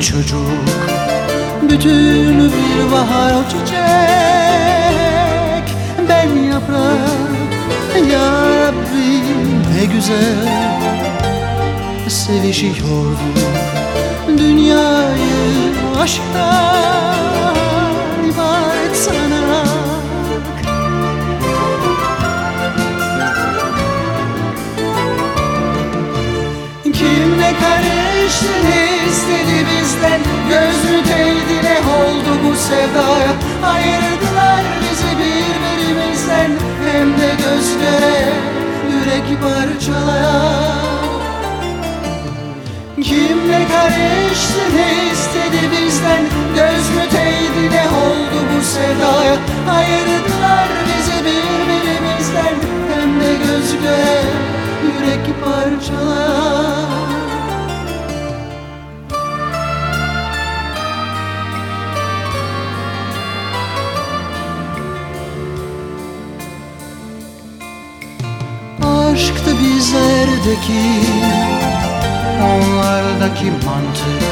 çocuk. Bütün bir bahar o çiçek. Ben yaprak Ya Rabbim ne güzel. Sevişiyorduk Dünyayı aşktan ibaret sanarak. Kimle karıştın bizden Gözü değdi ne oldu bu sevdaya? Ayırdılar bizi birbirimizden. Hem de göz göre yürek parçalaya. Kimle karıştı ne istedi bizden? Göz mü değdi ne oldu bu sevdaya? Ayırdılar bizi bizdeki Onlardaki mantık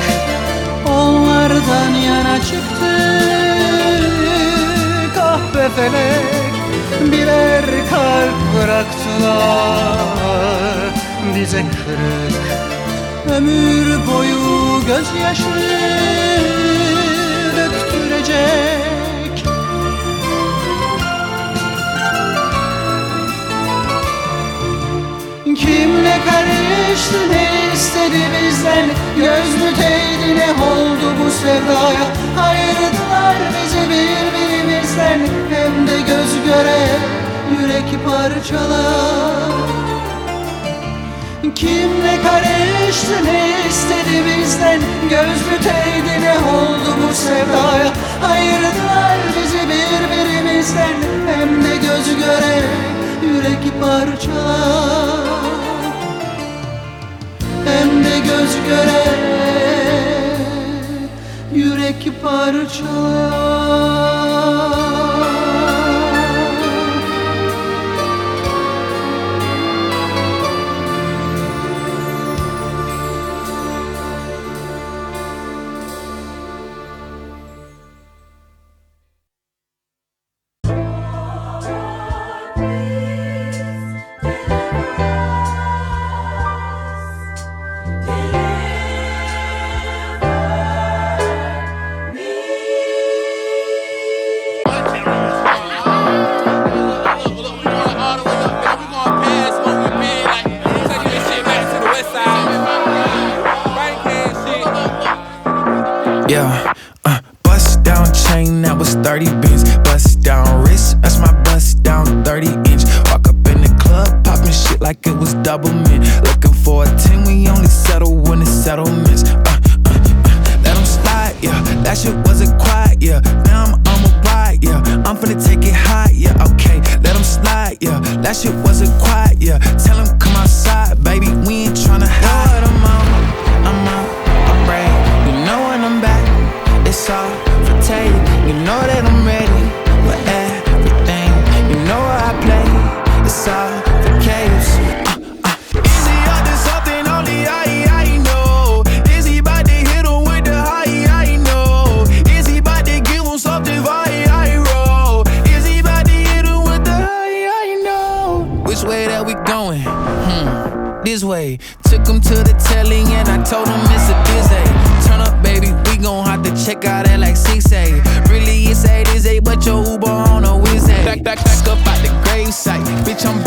Onlardan yana çıktık. Ah be felek Birer kalp bıraktılar. Bize kırık Ömür boyu gözyaşı döktürecek. Kimle karıştı ne istedi bizden? Göz müteydi ne oldu bu sevdaya? Ayırdılar bizi birbirimizden. Hem de göz göre yürek parçalar Kimle karıştı ne istedi bizden? Göz müteydi ne oldu bu sevdaya? Ayırdılar bizi birbirimizden. Hem de göz göre yürek parçalar göz göre yürek parçalar. Back, back up out the grave site. Bitch, I'm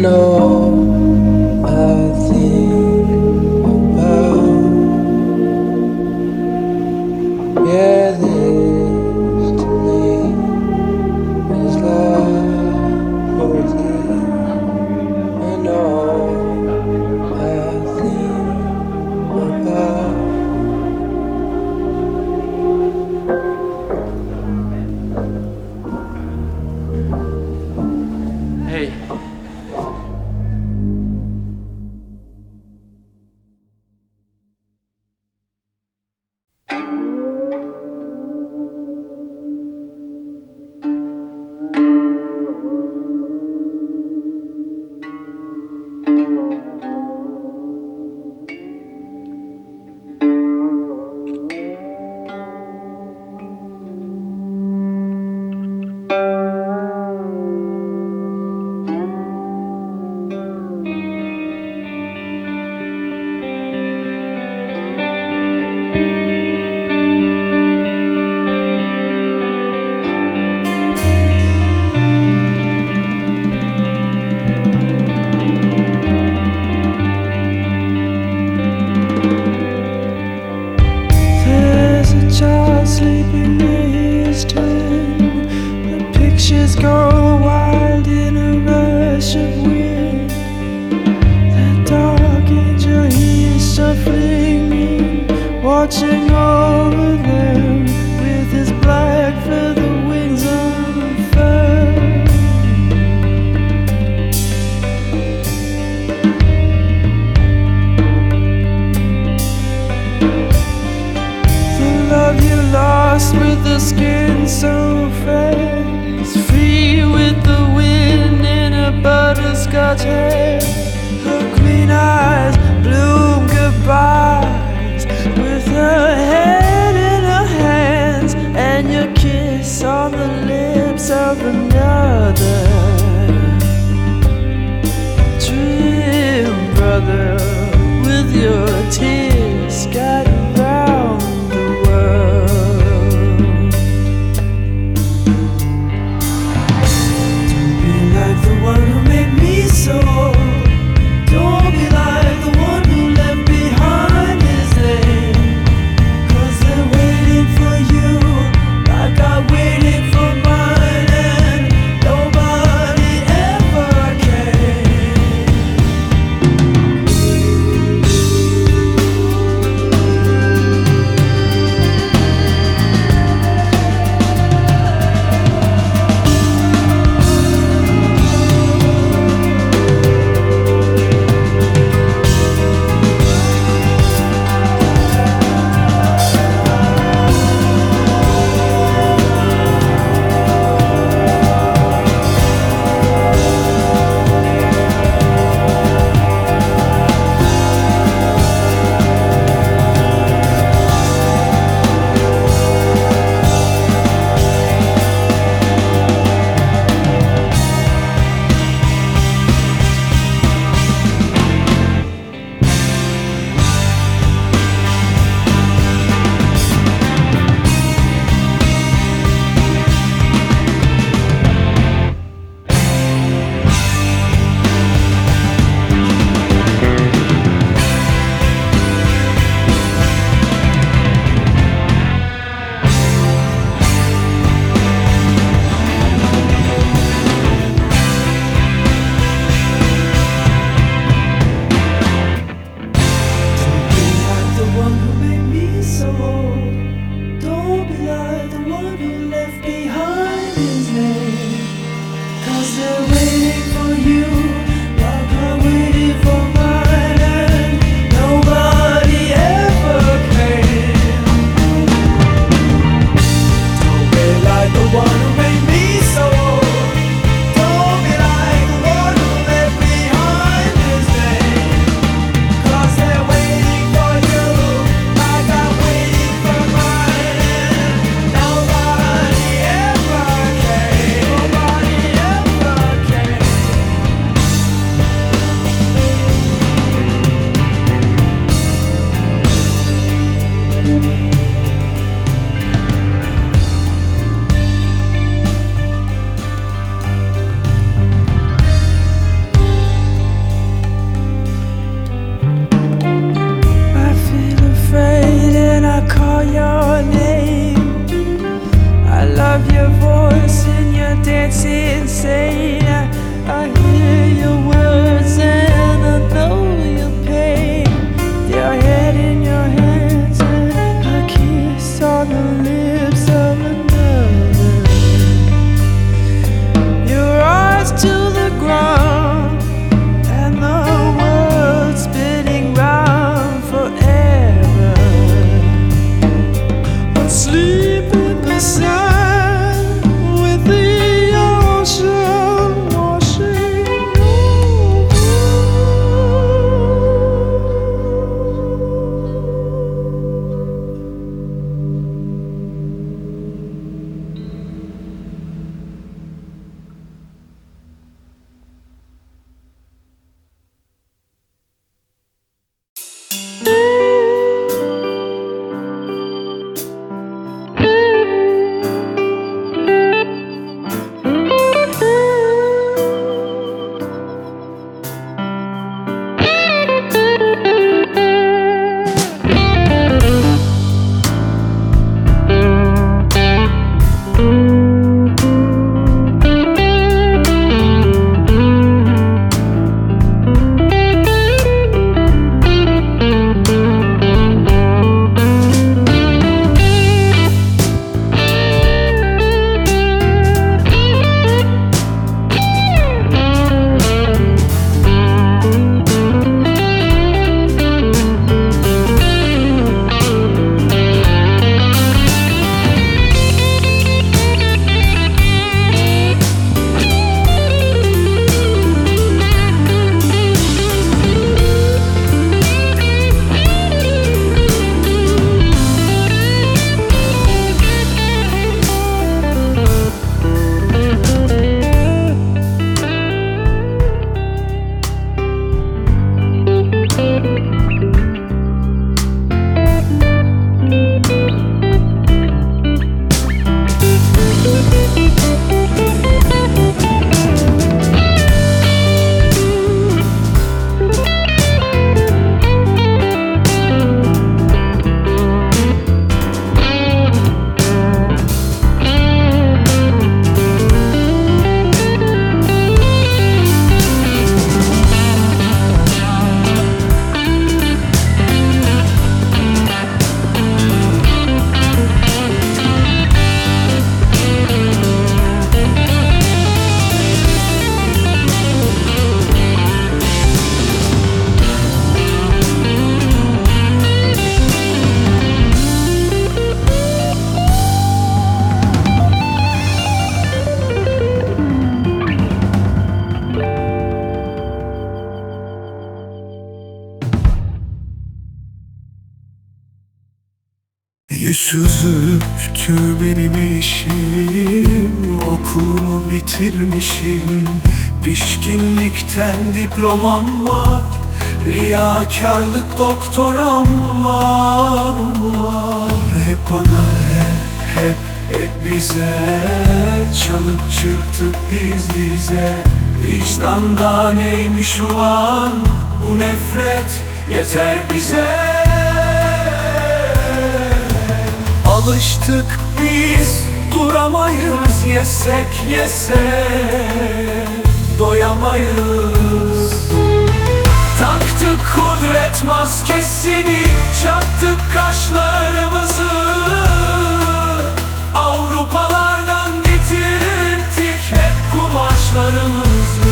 know watching over them with his black feather wings unfurled. The love you lost with the skin so fair is free with the wind in a butterscotch hair. Pişkinlikten diplomam var Riyakarlık doktoram var, var. Hep bana hep hep hep bize Çalıp çırptık biz bize. Vicdanda neymiş ulan? Bu nefret yeter bize. Alıştık biz duramayız yesek yesek. Doyamayız Taktık kudret maskesini çaktık kaşlarımızı. Avrupalardan getirdik hep kumaşlarımızı.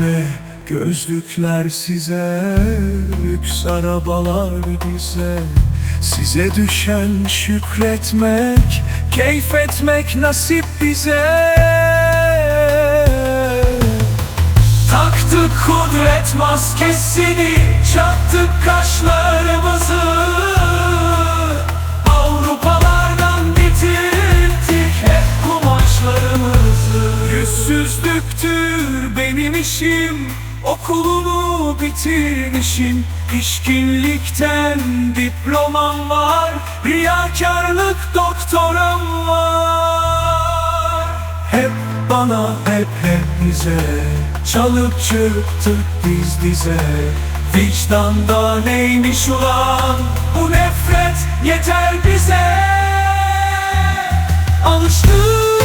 Ne gözlükler size Lüks arabalar bize. Size düşen şükretmek Keyif etmek nasip bize Taktık kudret maskesini Çaktık kaşlarımızı. Avrupalardan bitirdik hep kumaşlarımızı Yüzsüzlüktür benim işim Okulumu bitirmişim. Pişkinlikten diplomam var Riyakarlık doktoram var. Hep bana hep hep bize Çalıp çırptık biz dize. Vicdanda neymiş ulan? Bu nefret yeter bize. Alıştık